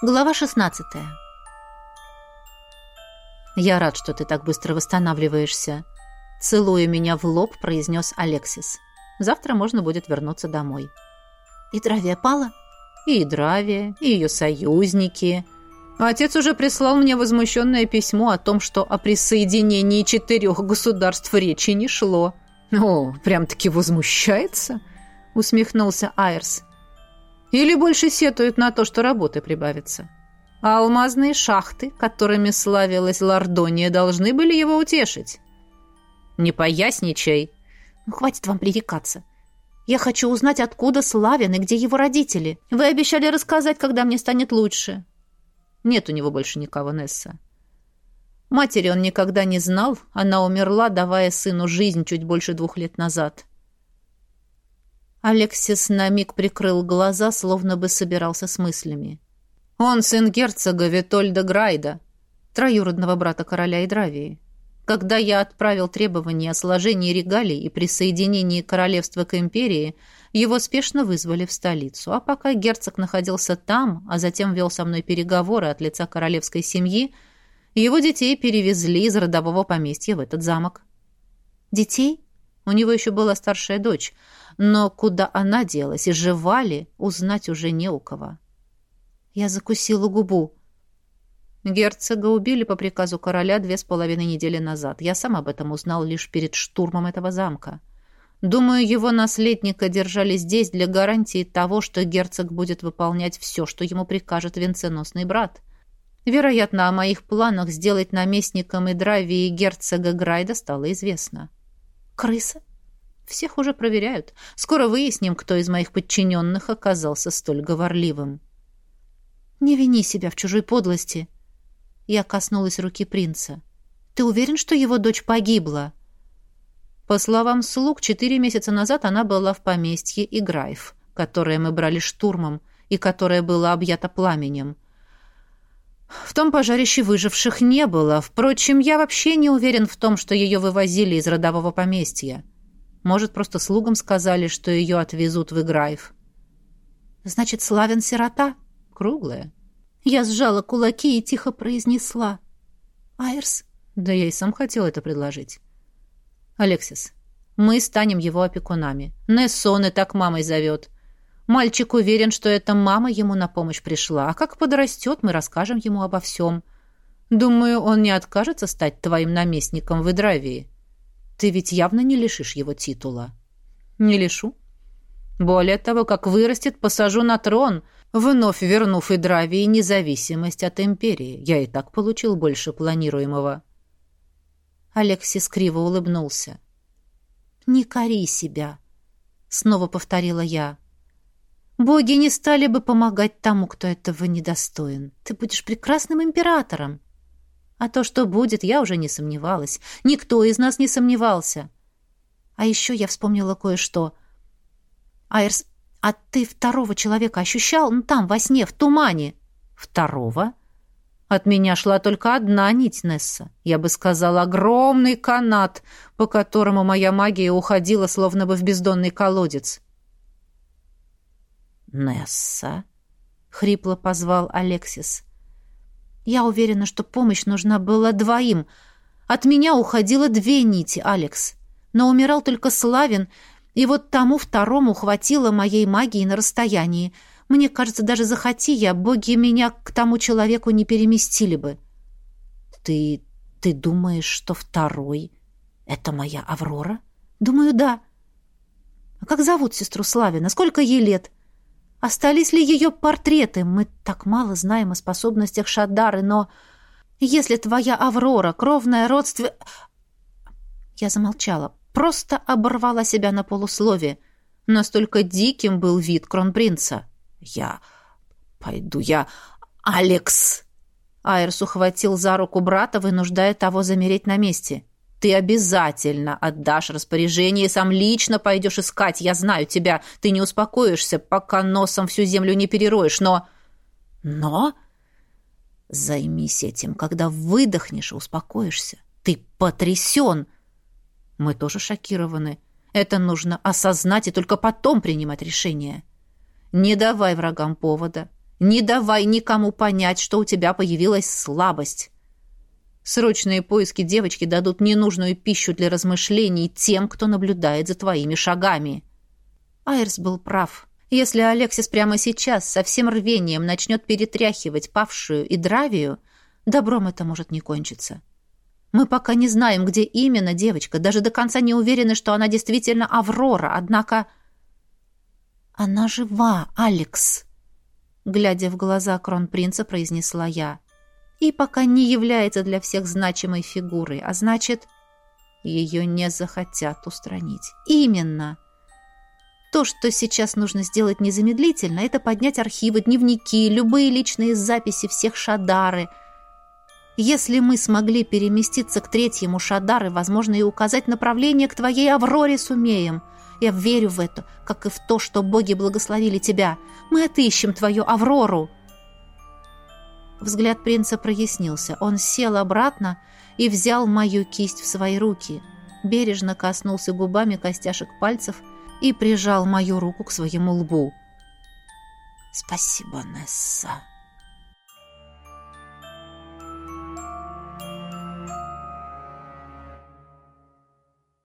Глава 16. «Я рад, что ты так быстро восстанавливаешься», — целуя меня в лоб, произнес Алексис. «Завтра можно будет вернуться домой». «И Дравия пала?» «И Дравия, и ее союзники». Отец уже прислал мне возмущенное письмо о том, что о присоединении четырех государств речи не шло. «О, прям-таки возмущается?» — усмехнулся Айрс. Или больше сетуют на то, что работы прибавится. А алмазные шахты, которыми славилась Лордония, должны были его утешить. Не поясничай. Ну, хватит вам пререкаться. Я хочу узнать, откуда Славин и где его родители. Вы обещали рассказать, когда мне станет лучше. Нет у него больше никого, Несса. Матери он никогда не знал. Она умерла, давая сыну жизнь чуть больше двух лет назад. Алексис на миг прикрыл глаза, словно бы собирался с мыслями. «Он сын герцога Витольда Грайда, троюродного брата короля Идравии. Когда я отправил требования о сложении регалий и присоединении королевства к империи, его спешно вызвали в столицу. А пока герцог находился там, а затем вел со мной переговоры от лица королевской семьи, его детей перевезли из родового поместья в этот замок. Детей? У него еще была старшая дочь — но куда она делась и жива ли, узнать уже не у кого. Я закусила губу. Герцога убили по приказу короля две с половиной недели назад. Я сам об этом узнал лишь перед штурмом этого замка. Думаю, его наследника держали здесь для гарантии того, что герцог будет выполнять все, что ему прикажет венценосный брат. Вероятно, о моих планах сделать наместником Идравии герцога Грайда стало известно. «Крыса?» Всех уже проверяют. Скоро выясним, кто из моих подчиненных оказался столь говорливым. Не вини себя в чужой подлости. Я коснулась руки принца. Ты уверен, что его дочь погибла? По словам слуг, четыре месяца назад она была в поместье Играев, которое мы брали штурмом и которое было объято пламенем. В том пожарище выживших не было. Впрочем, я вообще не уверен в том, что ее вывозили из родового поместья. Может, просто слугам сказали, что ее отвезут в Играев. Значит, Славин сирота? Круглая. Я сжала кулаки и тихо произнесла. Айрс? Да я и сам хотел это предложить. Алексис, мы станем его опекунами. Нессон и так мамой зовет. Мальчик уверен, что эта мама ему на помощь пришла, а как подрастет, мы расскажем ему обо всем. Думаю, он не откажется стать твоим наместником в Идравии. Ты ведь явно не лишишь его титула. Не лишу. Более того, как вырастет, посажу на трон, вновь вернув Идравии независимость от империи. Я и так получил больше планируемого. Алексис криво улыбнулся. «Не кори себя», — снова повторила я. «Боги не стали бы помогать тому, кто этого недостоин. Ты будешь прекрасным императором». А то, что будет, я уже не сомневалась. Никто из нас не сомневался. А еще я вспомнила кое-что. Айрс, а ты второго человека ощущал? Ну, там, во сне, в тумане. Второго? От меня шла только одна нить, Несса. Я бы сказал, огромный канат, по которому моя магия уходила, словно бы в бездонный колодец. «Несса?» — хрипло позвал Алексис. Я уверена, что помощь нужна была двоим. От меня уходило две нити, Алекс. Но умирал только Славин, и вот тому второму хватило моей магии на расстоянии. Мне кажется, даже захоти я, боги меня к тому человеку не переместили бы. Ты... ты думаешь, что второй — это моя Аврора? Думаю, да. А как зовут сестру Славина? Сколько ей лет? Остались ли ее портреты? Мы так мало знаем о способностях Шадары, но... Если твоя Аврора, кровная родстве... Я замолчала, просто оборвала себя на полуслове. Настолько диким был вид кронпринца. «Я... пойду я... Алекс!» Айрс ухватил за руку брата, вынуждая того замереть на месте. Ты обязательно отдашь распоряжение и сам лично пойдешь искать. Я знаю тебя. Ты не успокоишься, пока носом всю землю не перероешь, но... Но... Займись этим, когда выдохнешь и успокоишься. Ты потрясен. Мы тоже шокированы. Это нужно осознать и только потом принимать решение. Не давай врагам повода. Не давай никому понять, что у тебя появилась слабость. Срочные поиски девочки дадут ненужную пищу для размышлений тем, кто наблюдает за твоими шагами. Айрс был прав. Если Алексис прямо сейчас со всем рвением начнет перетряхивать павшую и дравию, добром это может не кончиться. Мы пока не знаем, где именно девочка, даже до конца не уверены, что она действительно Аврора, однако... «Она жива, Алекс!» Глядя в глаза кронпринца, произнесла я. «И пока не является для всех значимой фигурой, а значит, ее не захотят устранить. Именно!» То, что сейчас нужно сделать незамедлительно, это поднять архивы, дневники, любые личные записи всех Шадары. Если мы смогли переместиться к третьему Шадары, возможно, и указать направление к твоей Авроре сумеем. Я верю в это, как и в то, что боги благословили тебя. Мы отыщем твою Аврору. Взгляд принца прояснился. Он сел обратно и взял мою кисть в свои руки. Бережно коснулся губами костяшек пальцев – и прижал мою руку к своему лбу. «Спасибо, Несса»,